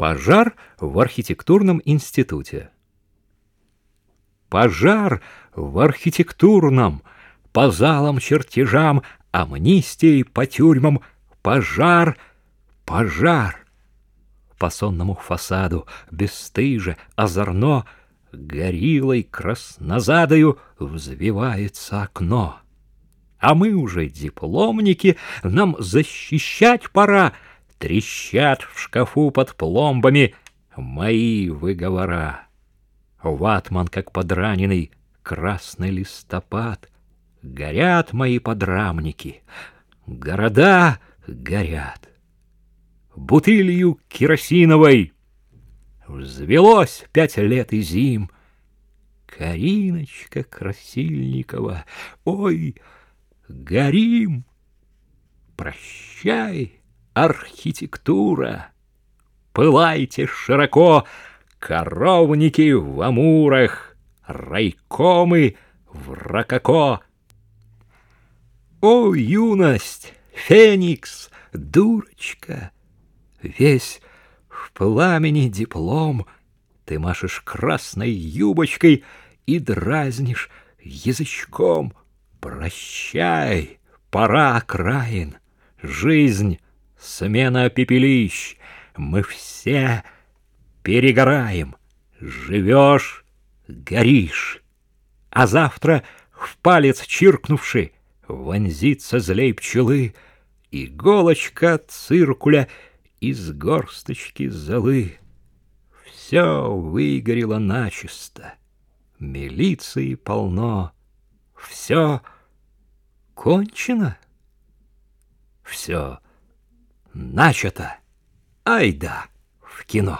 Пожар в архитектурном институте. Пожар в архитектурном, по залам, чертежам, амнистии, по тюрьмам, пожар, пожар. По сонному фасаду, бесстыже, озорно, горилой краснозадою взвивается окно. А мы уже дипломники, нам защищать пора, Трещат в шкафу под пломбами мои выговора. Ватман, как подраненный, красный листопад. Горят мои подрамники, города горят. Бутылью керосиновой взвелось пять лет и зим. Кариночка Красильникова, ой, горим, прощай архитектура. Пылайте широко, коровники в амурах, райкомы в рококо. О, юность, феникс, дурочка, весь в пламени диплом, ты машешь красной юбочкой и дразнишь язычком. Прощай, пора окраин, жизнь смена пепелищ, мы все перегораем. Живешь — горишь, а завтра в палец чиркнувши вонзится злей пчелы иголочка циркуля из горсточки золы. Все выгорело начисто, милиции полно, все кончено, все начато. Айда в кино.